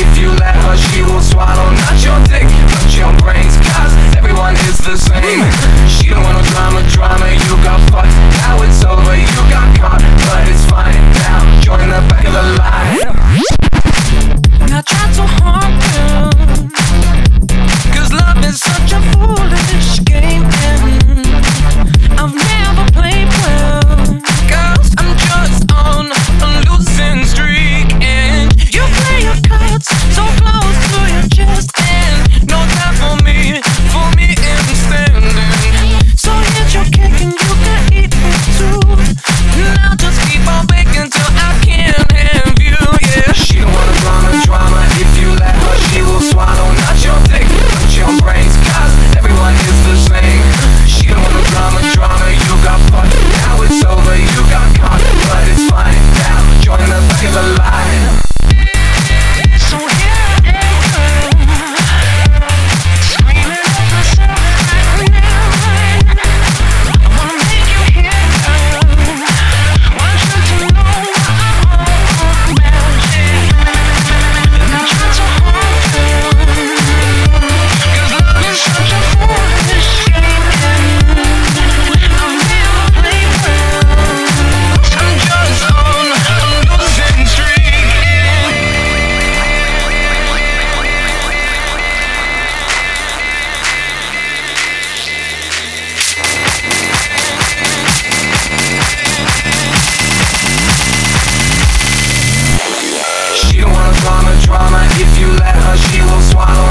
If you let her, she will swallow Not your dick, but your brains Cause. You let her, she will swallow